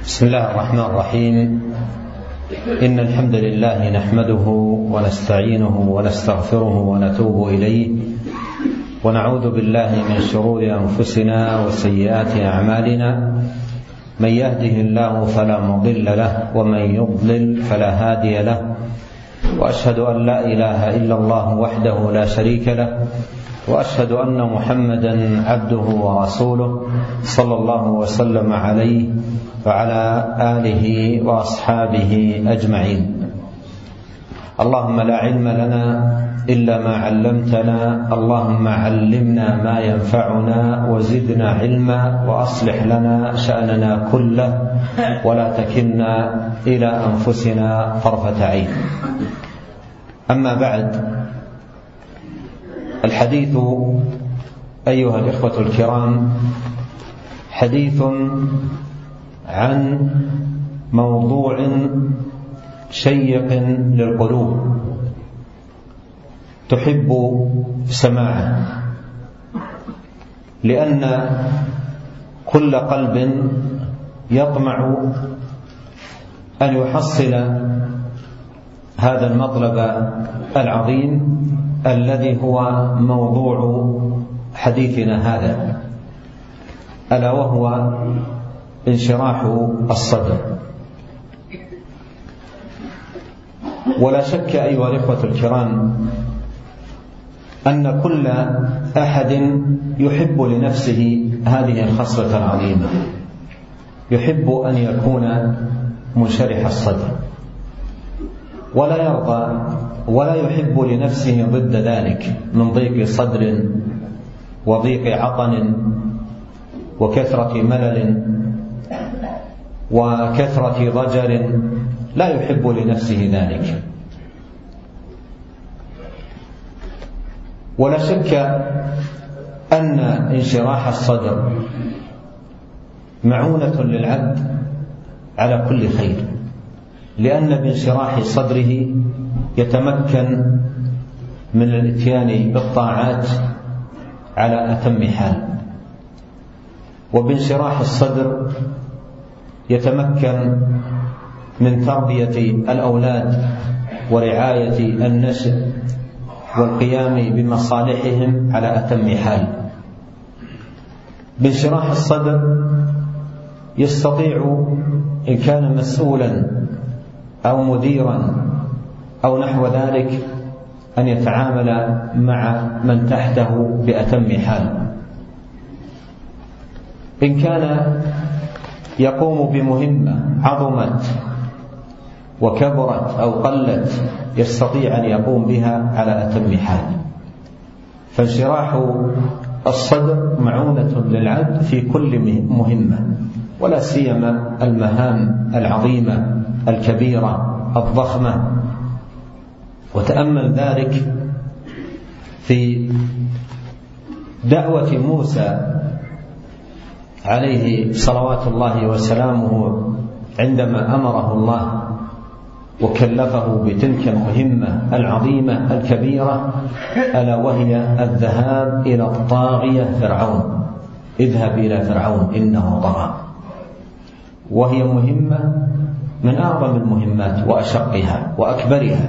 بسم الله الرحمن الرحيم. إن الحمد لله نحمده ونستعينه ونستغفره ونتوب إليه. ونعوذ بالله من شرور أنفسنا وسيئات أعمالنا. من يهده الله فلا مضل له ومن يضلل فلا هادي له. وأشهد أن لا إله إلا الله وحده لا شريك له وأشهد أن محمدا عبده ورسوله صلى الله وسلم عليه وعلى آله وأصحابه أجمعين. اللهم لا علم لنا إلا ما علمتنا اللهم علمنا ما ينفعنا وزدنا علما وأصلح لنا شأننا كله ولا تكلنا إلى أنفسنا طرفة عين. أما بعد الحديث أيها الإخوة الكرام حديث عن موضوع شيق للقلوب تحب سماعه لأن كل قلب يطمع أن يحصل هذا المطلب العظيم الذي هو موضوع حديثنا هذا ألا وهو انشراح الصدر. ولا شك أيها الإخوة الكرام أن كل أحد يحب لنفسه هذه الخصلة العظيمة يحب أن يكون منشرح الصدر. ولا يرضى ولا يحب لنفسه ضد ذلك من ضيق صدر وضيق عطن وكثرة ملل وكثرة ضجر لا يحب لنفسه ذلك. ولا شك أن انشراح الصدر معونة للعبد على كل خير. لأن بانشراح صدره يتمكن من الإتيان بالطاعات على أتم حال. وبانشراح الصدر يتمكن من تربية الأولاد ورعاية النشء والقيام بمصالحهم على أتم حال. بانشراح الصدر يستطيع إن كان مسؤولا أو مديرا أو نحو ذلك أن يتعامل مع من تحته بأتم حال. إن كان يقوم بمهمة عظمت وكبرت أو قلت يستطيع أن يقوم بها على أتم حال. فانشراح الصدر معونة للعبد في كل مهمة ولا سيما المهام العظيمة الكبيرة الضخمة. وتأمل ذلك في دعوة موسى عليه صلوات الله وسلامه عندما أمره الله وكلفه بتلك المهمة العظيمة الكبيرة ألا وهي الذهاب إلى الطاغيه فرعون. اذهب إلى فرعون إنه طغى. وهي مهمة من أعظم المهمات وأشقها وأكبرها.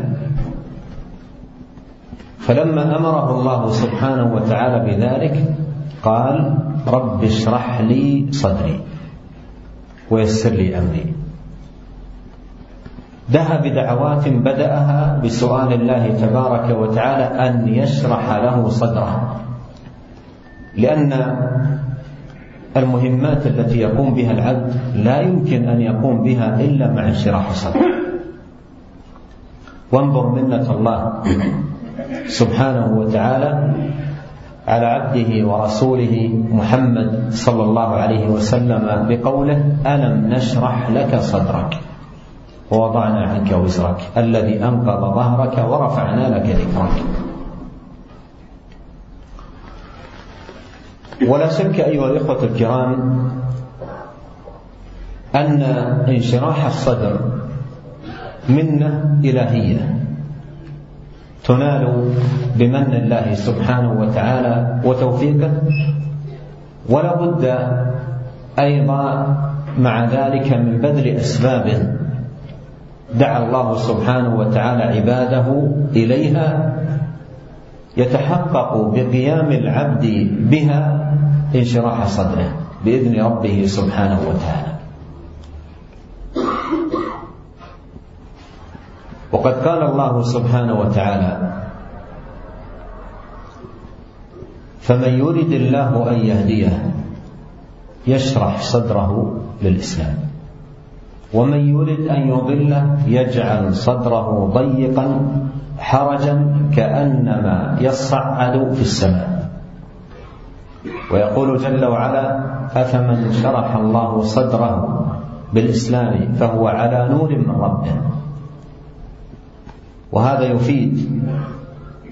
فلما أمره الله سبحانه وتعالى بذلك قال رب اشرح لي صدري ويسر لي أمري. دعا بدعوات بدأها بسؤال الله تبارك وتعالى أن يشرح له صدره لأن المهمات التي يقوم بها العبد لا يمكن أن يقوم بها إلا مع انشراح صدره وانظر منة الله سبحانه وتعالى على عبده ورسوله محمد صلى الله عليه وسلم بقوله ألم نشرح لك صدرك ووضعنا عنك وزرك الذي أنقض ظهرك ورفعنا لك ذكرك. ولا شك أيها الإخوة الكرام أن انشراح الصدر منة إلهية تنال بمن الله سبحانه وتعالى وتوفيقه ولا بد أيضا مع ذلك من بذل أسباب دعا الله سبحانه وتعالى عباده إليها يتحقق بقيام العبد بها انشراح صدره بإذن ربه سبحانه وتعالى. وقد قال الله سبحانه وتعالى فمن يرد الله أن يهديه يشرح صدره للإسلام. ومن يرد أن يضله يجعل صدره ضيقا حرجا كأنما يصعد في السماء. ويقول جل وعلا أفمن شرح الله صدره بالإسلام فهو على نور من ربه. وهذا يفيد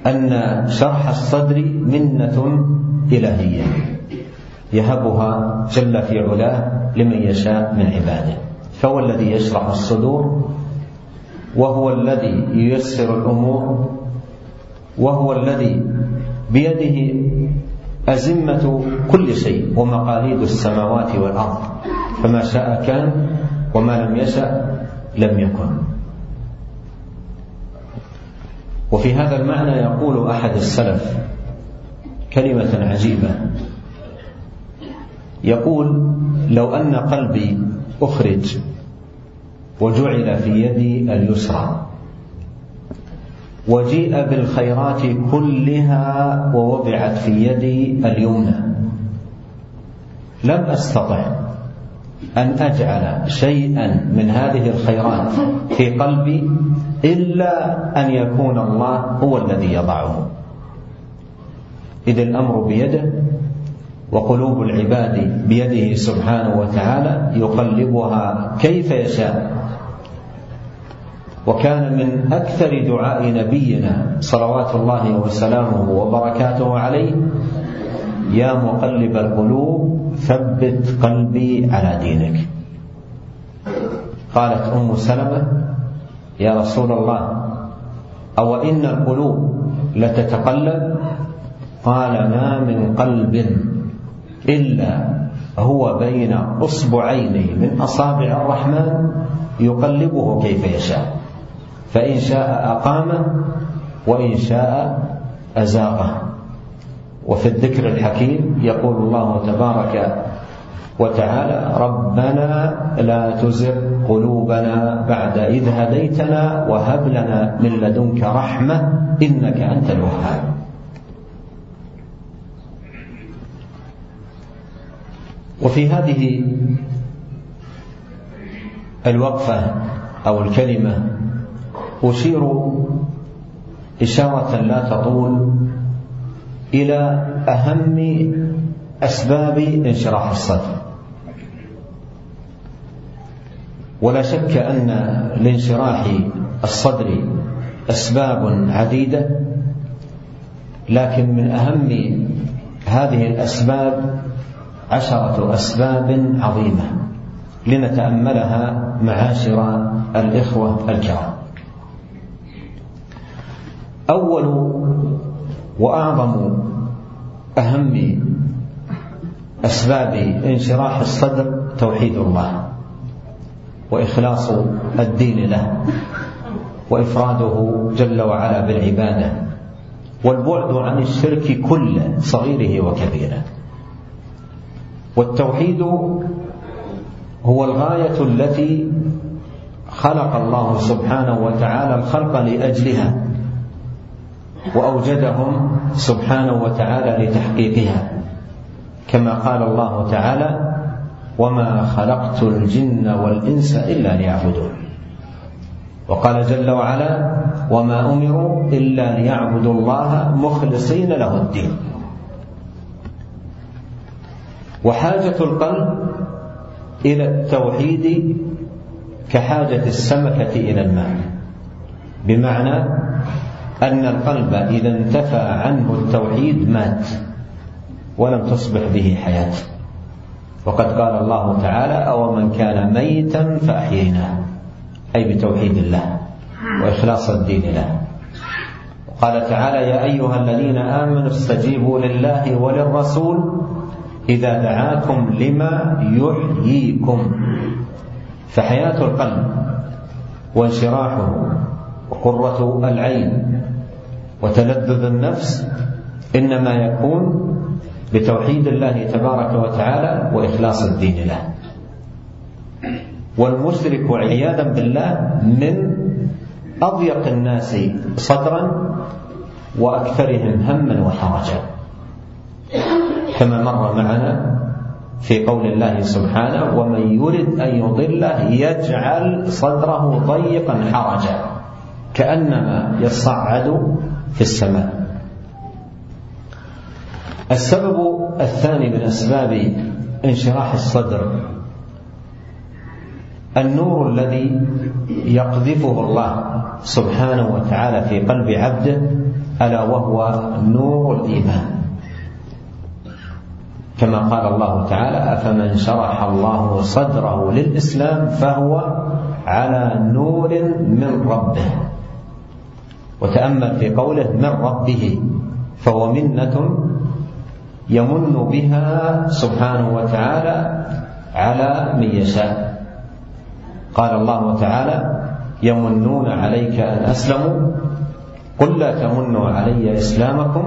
أن شرح الصدر منة إلهية يهبها جل في علاه لمن يشاء من عباده. فهو الذي يشرح الصدور وهو الذي ييسر الأمور وهو الذي بيده أزمة كل شيء ومقاليد السماوات والأرض. فما شاء كان وما لم يشأ لم يكن. وفي هذا المعنى يقول أحد السلف كلمة عجيبة. يقول لو أن قلبي أخرج وجعل في يدي اليسرى. وجيء بالخيرات كلها ووضعت في يدي اليمنى. لم أستطع أن أجعل شيئا من هذه الخيرات في قلبي إلا أن يكون الله هو الذي يضعه. إذ الأمر بيده وقلوب العباد بيده سبحانه وتعالى يقلبها كيف يشاء. وكان من أكثر دعاء نبينا صلوات الله وسلامه وبركاته عليه يا مقلب القلوب ثبت قلبي على دينك. قالت أم سلمة يا رسول الله أو إن القلوب لتتقلب؟ قال ما من قلب إلا هو بين أصبعين من أصابع الرحمن يقلبه كيف يشاء. فإن شاء أقامه وإن شاء أزاغه وفي الذكر الحكيم يقول الله تبارك وتعالى ربنا لا تزغ قلوبنا بعد إذ هديتنا وهب لنا من لدنك رحمة إنك أنت الوهاب. وفي هذه الوقفة أو الكلمة أشير إشارة لا تطول إلى أهم أسباب انشراح الصدر. ولا شك أن لانشراح الصدر أسباب عديدة لكن من أهم هذه الأسباب عشرة أسباب عظيمة لنتأملها معاشر الإخوة الكرام. أول وأعظم أهم أسباب انشراح الصدر توحيد الله وإخلاص الدين له وإفراده جل وعلا بالعبادة والبعد عن الشرك كله صغيره وكبيره والتوحيد هو الغاية التي خلق الله سبحانه وتعالى الخلق لأجلها وأوجدهم سبحانه وتعالى لتحقيقها كما قال الله تعالى وما خلقت الجن والإنس إلا ليعبدون وقال جل وعلا وما أمروا إلا ليعبدوا الله مخلصين له الدين وحاجة القلب إلى التوحيد كحاجة السمكة إلى الماء بمعنى أن القلب إذا انتفى عنه التوحيد مات ولم تصبح به حياة. وقد قال الله تعالى أو من كان ميتا فأحييناه. أي بتوحيد الله وإخلاص الدين له. قال تعالى يا أيها الذين آمنوا استجيبوا لله وللرسول إذا دعاكم لما يحييكم. فحياة القلب وانشراحه وقرة العين وتلذذ النفس إنما يكون بتوحيد الله تبارك وتعالى وإخلاص الدين له. والمشرك عياذا بالله من أضيق الناس صدرا وأكثرهم هما وحرجا. كما مر معنا في قول الله سبحانه ومن يرد أن يضله يجعل صدره ضيقا حرجا. كأنما يصعد في السماء. السبب الثاني من أسباب انشراح الصدر النور الذي يقذفه الله سبحانه وتعالى في قلب عبده ألا وهو نور الإيمان. كما قال الله تعالى أفمن شرح الله صدره للإسلام فهو على نور من ربه. وتأمل في قوله من ربه فهو منة يمن بها سبحانه وتعالى على من يشاء. قال الله تعالى يمنون عليك أن أسلموا قل لا تمنوا علي إسلامكم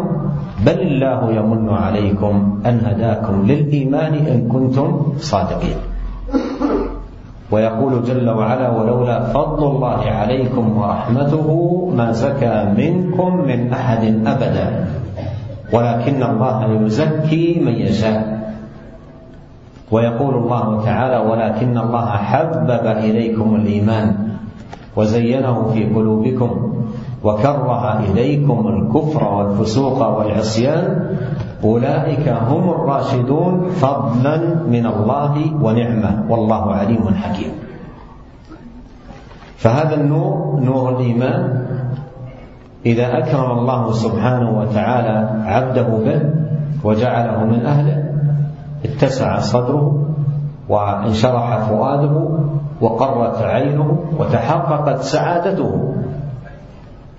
بل الله يمن عليكم أن هداكم للإيمان إن كنتم صادقين. ويقول جل وعلا ولولا فضل الله عليكم ورحمته ما زكى منكم من أحد أبدا. ولكن الله يزكي من يشاء. ويقول الله تعالى ولكن الله حبب إليكم الإيمان وزينه في قلوبكم وكره إليكم الكفر والفسوق والعصيان أولئك هم الراشدون فضلا من الله ونعمة. والله عليم حكيم. فهذا النور نور الإيمان. إذا أكرم الله سبحانه وتعالى عبده به وجعله من أهله اتسع صدره وانشرح فؤاده وقرت عينه وتحققت سعادته.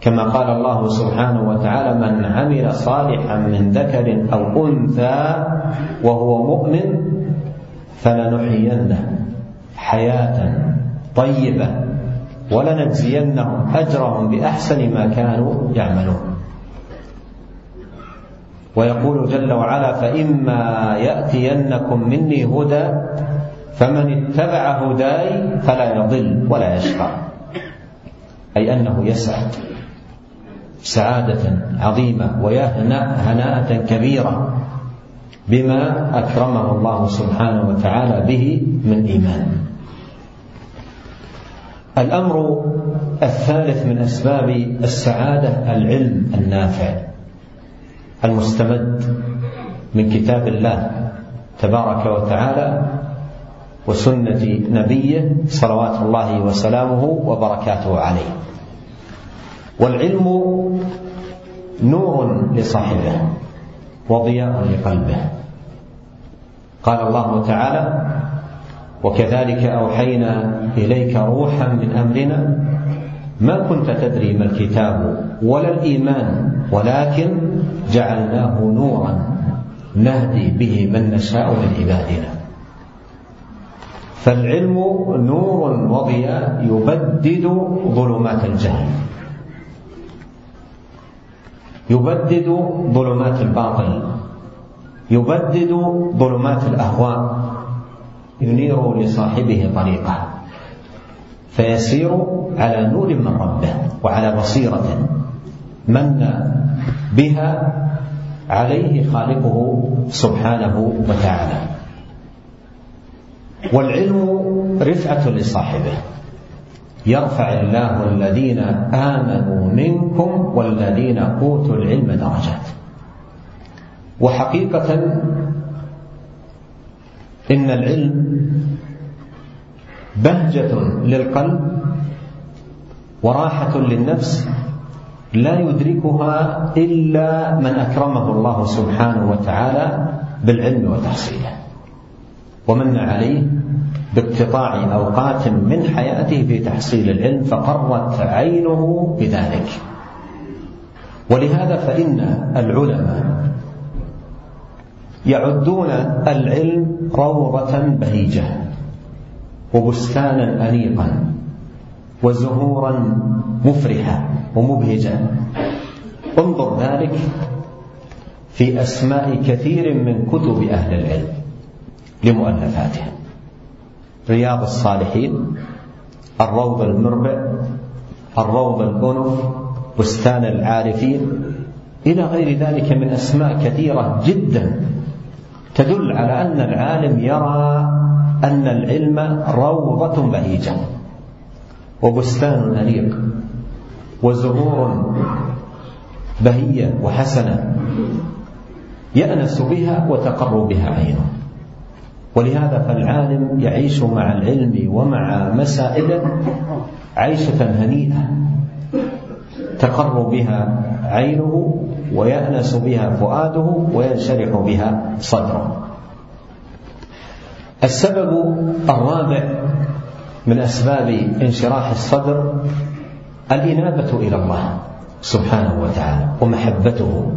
كما قال الله سبحانه وتعالى من عمل صالحا من ذكر أو أنثى وهو مؤمن فلنحيينه حياة طيبة ولنجزينهم أجرهم بأحسن ما كانوا يعملون. ويقول جل وعلا فإما يأتينكم مني هدى فمن اتبع هداي فلا يضل ولا يشقى. أي أنه يسعد سعادة عظيمة ويهنا هناءه كبيرة بما أكرمه الله سبحانه وتعالى به من إيمان. الأمر الثالث من أسباب السعادة العلم النافع المستمد من كتاب الله تبارك وتعالى وسنة نبيه صلوات الله وسلامه وبركاته عليه. والعلم نور لصاحبه وضياء لقلبه. قال الله تعالى وكذلك أوحينا إليك روحا من أمرنا ما كنت تدري ما الكتاب ولا الإيمان ولكن جعلناه نورا نهدي به من نشاء من عبادنا. فالعلم نور وضياء يبدد ظلمات الجهل. يبدد ظلمات الباطل يبدد ظلمات الأهواء ينير لصاحبه طريقه فيسير على نور من ربه وعلى بصيرة من بها عليه خالقه سبحانه وتعالى. والعلم رفعة لصاحبه. يرفع الله الذين آمنوا منكم والذين أوتوا العلم درجات. وحقيقة إن العلم بهجة للقلب وراحة للنفس لا يدركها إلا من أكرمه الله سبحانه وتعالى بالعلم وتحصيله ومن عليه باقتطاع أوقات من حياته في تحصيل العلم فقرت عينه بذلك. ولهذا فإن العلماء يعدون العلم روضة بهيجة وبستانا أنيقا وزهورا مفرحة ومبهجة. انظر ذلك في أسماء كثير من كتب أهل العلم لمؤلفاتهم رياض الصالحين الروض المربع الروض الأنف بستان العارفين إلى غير ذلك من أسماء كثيرة جدا. تدل على أن العالم يرى أن العلم روضة بهيجة وبستان أنيق وزهور بهية وحسنة يأنس بها وتقر بها عينه. ولهذا فالعالم يعيش مع العلم ومع مسائله عيشة هنيئة. تقر بها عينه ويأنس بها فؤاده وينشرح بها صدره. السبب الرابع من أسباب انشراح الصدر الإنابة إلى الله سبحانه وتعالى ومحبته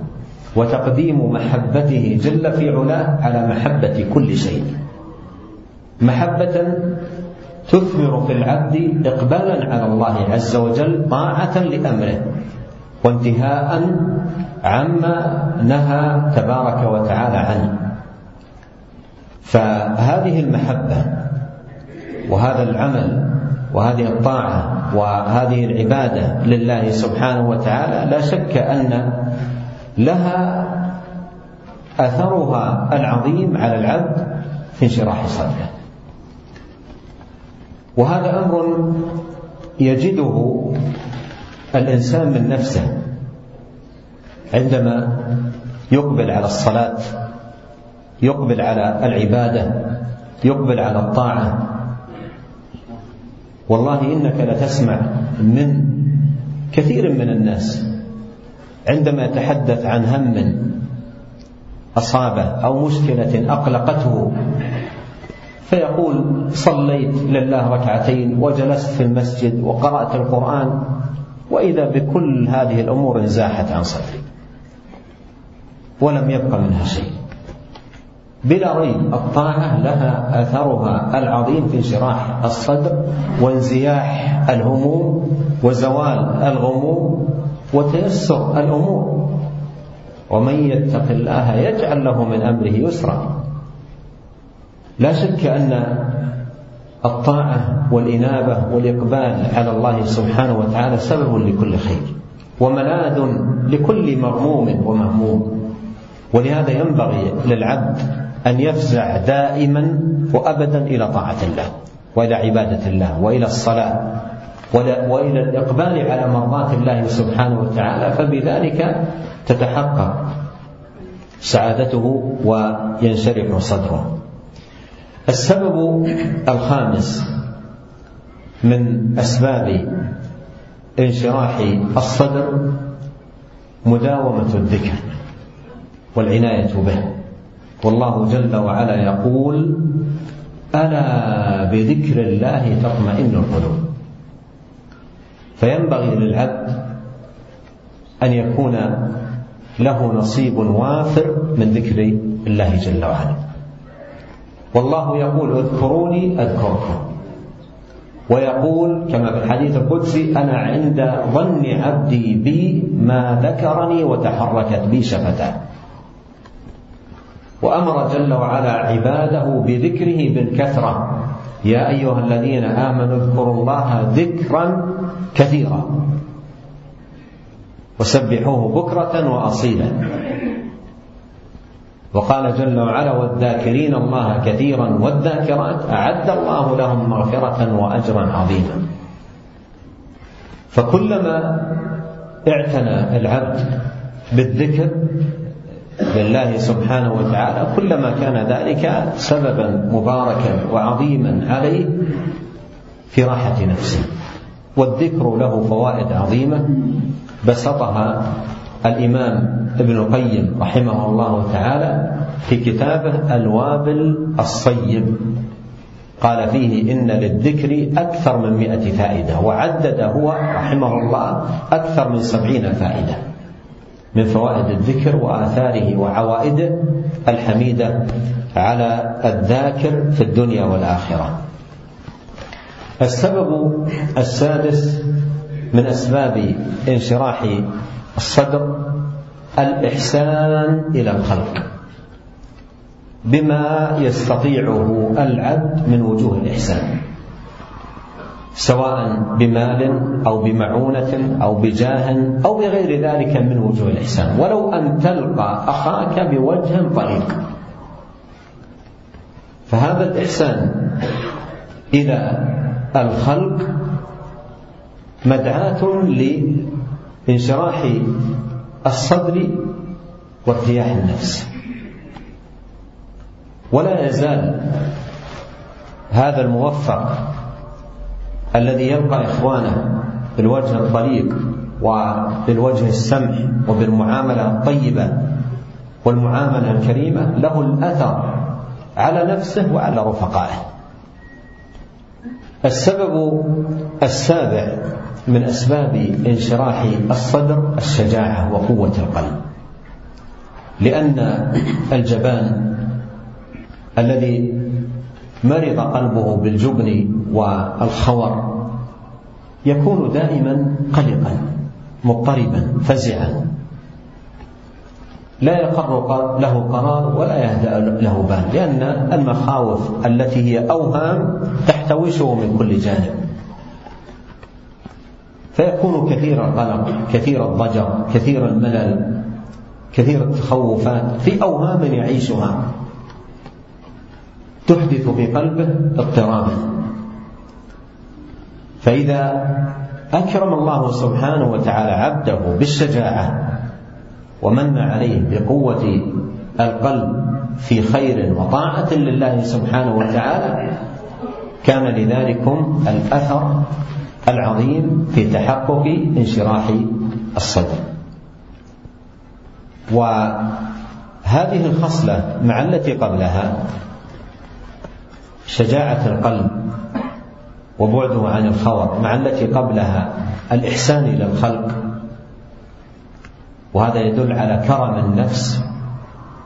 وتقديم محبته جل في علاه على محبة كل شيء. محبة تثمر في العبد إقبالا على الله عز وجل طاعة لأمره وانتهاء عما نهى تبارك وتعالى عنه. فهذه المحبة وهذا العمل وهذه الطاعة وهذه العبادة لله سبحانه وتعالى لا شك أن لها أثرها العظيم على العبد في انشراح صدره. وهذا أمر يجده الإنسان من نفسه عندما يقبل على الصلاة يقبل على العبادة يقبل على الطاعة. والله إنك لتسمع من كثير من الناس عندما يتحدث عن هم أصابه أو مشكلة أقلقته فيقول صليت لله ركعتين وجلست في المسجد وقرأت القرآن وإذا بكل هذه الأمور انزاحت عن صدري. ولم يبق منها شيء. بلا ريب الطاعة لها أثرها العظيم في انشراح الصدر وانزياح الهموم وزوال الغموم وتيسر الأمور. ومن يتق الله يجعل له من أمره يسرا. لا شك أن الطاعة والإنابة والإقبال على الله سبحانه وتعالى سبب لكل خير وملاذ لكل مغموم ومهموم. ولهذا ينبغي للعبد أن يفزع دائما وأبدا إلى طاعة الله وإلى عبادة الله وإلى الصلاة وإلى الإقبال على مرضاة الله سبحانه وتعالى فبذلك تتحقق سعادته وينشرح صدره. السبب الخامس من أسباب انشراح الصدر مداومة الذكر والعناية به. والله جل وعلا يقول ألا بذكر الله تطمئن القلوب. فينبغي للعبد أن يكون له نصيب وافر من ذكر الله جل وعلا. والله يقول اذكروني أذكركم. ويقول كما في الحديث القدسي أنا عند ظن عبدي بي ما ذكرني وتحركت بي شفتاه. وأمر جل وعلا عباده بذكره بالكثرة. يا أيها الذين آمنوا اذكروا الله ذكرا كثيرا. وسبحوه بكرة وأصيلا. وقال جل وعلا والذاكرين الله كثيرا والذاكرات أعد الله لهم مغفرة وأجرا عظيما. فكلما اعتنى العبد بالذكر لله سبحانه وتعالى كلما كان ذلك سببا مباركا وعظيما عليه في راحة نفسه. والذكر له فوائد عظيمة بسطها الإمام ابن القيم رحمه الله تعالى في كتابه الوابل الصيب. قال فيه إن للذكر أكثر من مئة فائدة وعدد هو رحمه الله أكثر من سبعين فائدة من فوائد الذكر وآثاره وعوائده الحميدة على الذاكر في الدنيا والآخرة. السبب السادس من أسباب انشراح الصدر الإحسان إلى الخلق بما يستطيعه العبد من وجوه الإحسان سواء بمال أو بمعونة أو بجاه أو بغير ذلك من وجوه الإحسان. ولو أن تلقى أخاك بوجه طليق فهذا الإحسان إلى الخلق مدعاة لانشراح الصدر وارتياح النفس. ولا يزال هذا الموفق الذي يلقى إخوانه بالوجه الطليق وبالوجه السمح وبالمعاملة الطيبة والمعاملة الكريمة له الأثر على نفسه وعلى رفقائه. السبب السابع من أسباب انشراح الصدر الشجاعة وقوة القلب. لأن الجبان الذي مرض قلبه بالجبن والخور يكون دائما قلقا مضطربا فزعا. لا يقر له قرار ولا يهدأ له بال لأن المخاوف التي هي أوهام تحتوشه من كل جانب. فيكون كثير القلق كثير الضجر كثير الملل كثير التخوفات في أوهام يعيشها. تحدث في قلبه اضطرابا. فإذا أكرم الله سبحانه وتعالى عبده بالشجاعة ومن عليه بقوة القلب في خير وطاعة لله سبحانه وتعالى كان لذلكم الأثر العظيم في تحقق انشراح الصدر. وهذه الخصلة مع التي قبلها شجاعة القلب وبعده عن الخور مع التي قبلها الإحسان إلى الخلق. وهذا يدل على كرم النفس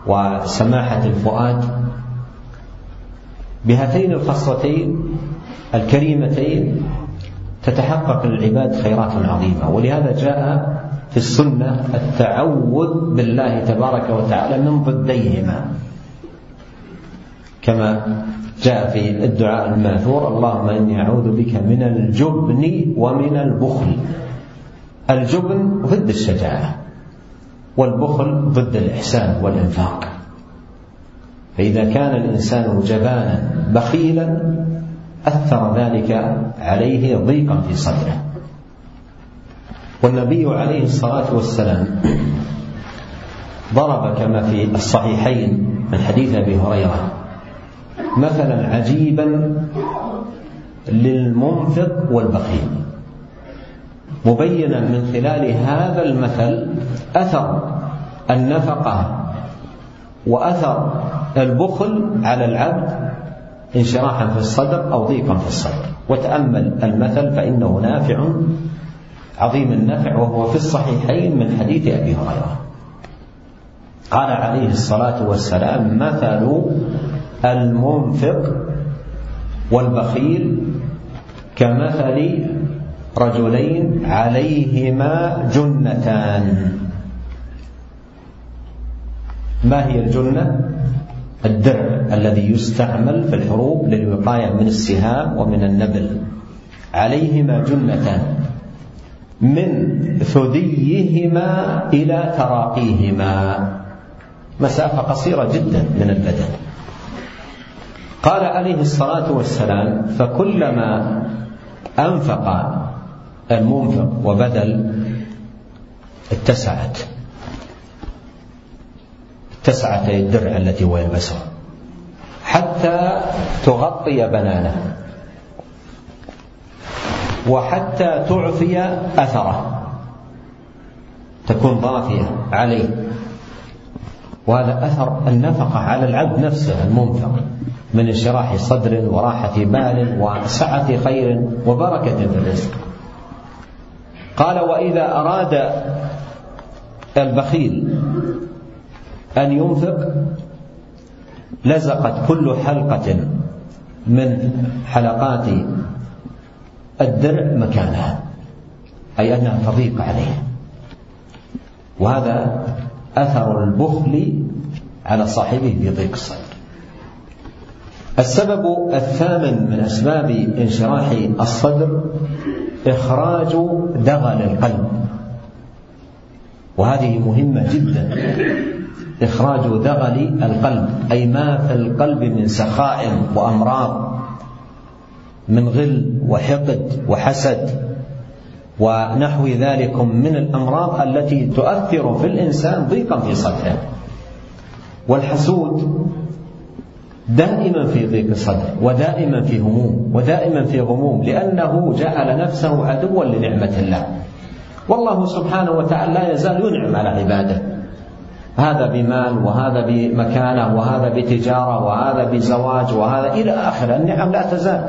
وسماحة الفؤاد. بهاتين الخصلتين الكريمتين تتحقق للعباد خيرات عظيمة. ولهذا جاء في السنة التعوذ بالله تبارك وتعالى من ضديهما. كما جاء في الدعاء الماثور اللهم إني أعوذ بك من الجبن ومن البخل. الجبن ضد الشجاعة والبخل ضد الإحسان والإنفاق. فإذا كان الإنسان جبانا بخيلا أثر ذلك عليه ضيقا في صدره. والنبي عليه الصلاة والسلام ضرب كما في الصحيحين من حديث أبي هريرة مثلا عجيبا للمنفق والبخيل. مبينا من خلال هذا المثل أثر النفقة وأثر البخل على العبد انشراحا في الصدر أو ضيقا في الصدر. وتأمل المثل فإنه نافع عظيم النفع وهو في الصحيحين من حديث أبي هريرة. قال عليه الصلاة والسلام مثل المنفق والبخيل كمثل رجلين عليهما جنتان. ما هي الجنة؟ الدرع الذي يستعمل في الحروب للوقاية من السهام ومن النبل. عليهما جنتان. من ثديهما إلى تراقيهما. مسافة قصيرة جدا من البدن. قال عليه الصلاة والسلام فكلما أنفق المنفق وبذل اتسعت. اتسعت الدرع التي هو يلبسها. حتى تغطي بنانه. وحتى تعفي أثره. تكون ضافية عليه. وهذا أثر النفقة على العبد نفسه المنفق. من انشراح صدر وراحة بال وسعة خير وبركة في الرزق. قال وإذا أراد البخيل أن ينفق لزقت كل حلقة من حلقات الدرع مكانها أي أنها تضيق عليه وهذا أثر البخل على صاحبه في ضيق الصدر. السبب الثامن من أسباب انشراح الصدر إخراج دغل القلب. وهذه مهمة جدا. إخراج دغل القلب أي ما في القلب من سخائم وأمراض من غل وحقد وحسد ونحو ذلك من الأمراض التي تؤثر في الإنسان ضيقا في صدره. والحسود دائما في ضيق الصدر ودائما في هموم ودائما في غموم لأنه جعل نفسه عدوا لنعمة الله. والله سبحانه وتعالى لا يزال ينعم على عباده. هذا بمال وهذا بمكانة وهذا بتجارة وهذا بزواج وهذا إلى آخر النعم لا تزال.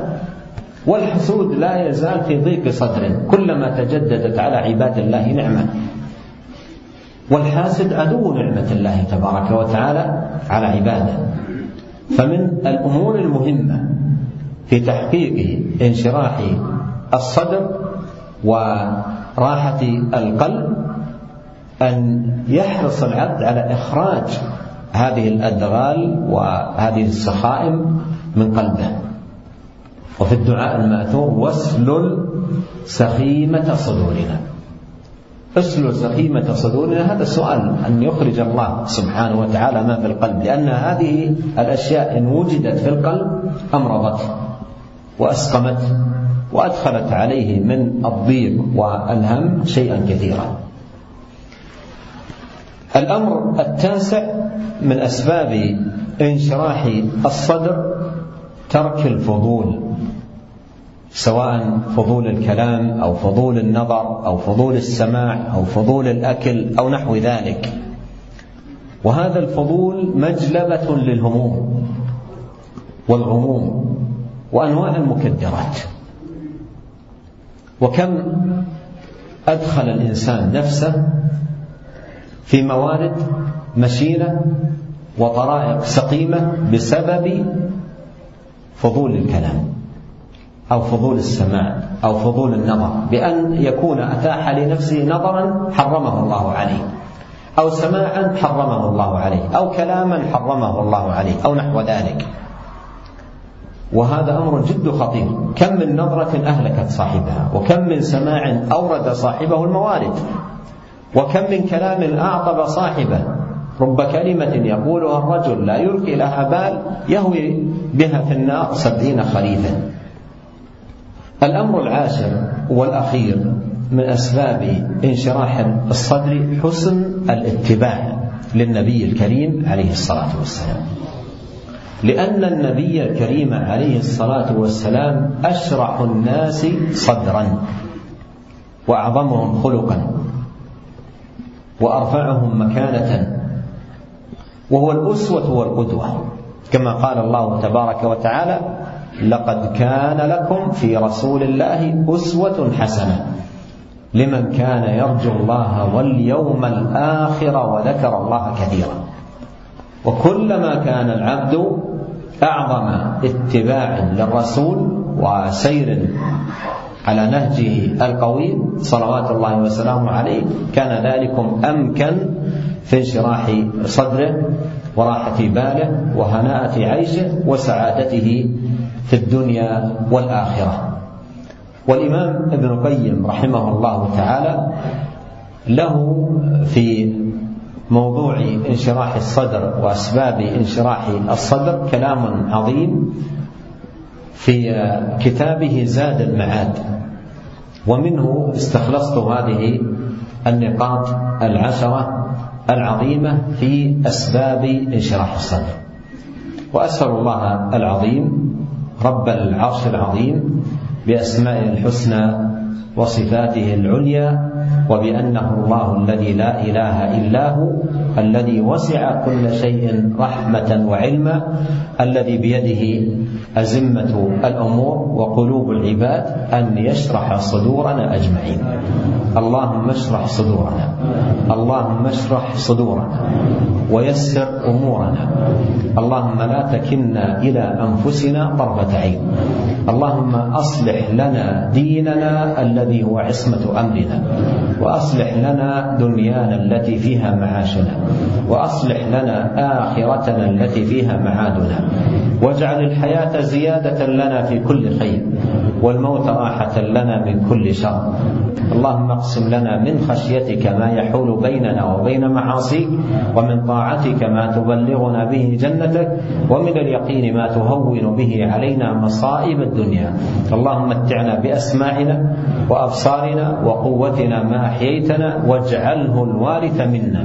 والحسود لا يزال في ضيق صدر كلما تجددت على عباد الله نعمة. والحاسد عدو نعمة الله تبارك وتعالى على عباده. فمن الأمور المهمة في تحقيق انشراح الصدر وراحة القلب أن يحرص العبد على إخراج هذه الأدغال وهذه السخائم من قلبه. وفي الدعاء المأثور واسلل سخيمة صدورنا. اسلل سخيمة صدورنا هذا سؤال أن يخرج الله سبحانه وتعالى ما في القلب لأن هذه الأشياء إن وجدت في القلب أمرضته وأسقمته وأدخلت عليه من الضيق والهم شيئا كثيرا. الأمر التاسع من أسباب انشراح الصدر ترك الفضول سواء فضول الكلام أو فضول النظر أو فضول السماع أو فضول الأكل أو نحو ذلك. وهذا الفضول مجلبة للهموم والغموم وأنواع المكدرات. وكم أدخل الإنسان نفسه في موارد مشينة وطرائق سقيمة بسبب فضول الكلام أو فضول السماع أو فضول النظر بأن يكون أتاح لنفسه نظرا حرمه الله عليه أو سماعا حرمه الله عليه أو كلاما حرمه الله عليه أو نحو ذلك. وهذا أمر جد خطير. كم من نظرة أهلكت صاحبها وكم من سماع أورد صاحبه الموارد. وكم من كلام أعقب صاحبه. رب كلمة يقولها الرجل لا يلقي لها بال يهوي بها في النار سبعين خريفا الأمر العاشر والأخير من أسباب انشراح الصدر حسن الاتباع للنبي الكريم عليه الصلاة والسلام. لأن النبي الكريم عليه الصلاة والسلام أشرح الناس صدرا وأعظمهم خلقا. وأرفعهم مكانة وهو الأسوة والقدوة. كما قال الله تبارك وتعالى لقد كان لكم في رسول الله أسوة حسنة لمن كان يرجو الله واليوم الآخر وذكر الله كثيرا. وكلما كان العبد أعظم اتباع للرسول وسير على نهجه القويم صلوات الله وسلامه عليه كان ذلكم أمكن في انشراح صدره وراحة باله وهناءة عيشه وسعادته في الدنيا والآخرة. والإمام ابن القيم رحمه الله تعالى له في موضوع انشراح الصدر وأسباب انشراح الصدر كلام عظيم في كتابه زاد المعاد. ومنه استخلصت هذه النقاط العشرة العظيمة في أسباب انشراح الصدر. وأسأل الله العظيم رب العرش العظيم بأسمائه الحسنى وصفاته العليا وبأنه الله الذي لا إله إلا هو الذي وسع كل شيء رحمة وعلما الذي بيده أزمة الأمور وقلوب العباد أن يشرح صدورنا أجمعين. اللهم اشرح صدورنا. اللهم اشرح صدورنا. ويسر أمورنا. اللهم لا تكلنا إلى أنفسنا طرفة عين. اللهم أصلح لنا ديننا الذي هو عصمة أمرنا. وأصلح لنا دنيانا التي فيها معاشنا وأصلح لنا آخرتنا التي فيها معادنا واجعل الحياة زيادة لنا في كل خير. والموت راحة لنا من كل شر. اللهم اقسم لنا من خشيتك ما يحول بيننا وبين معاصيك ومن طاعتك ما تبلغنا به جنتك ومن اليقين ما تهون به علينا مصائب الدنيا. اللهم متعنا باسماعنا وأبصارنا وقوتنا ما أحييتنا واجعله الوارث منا.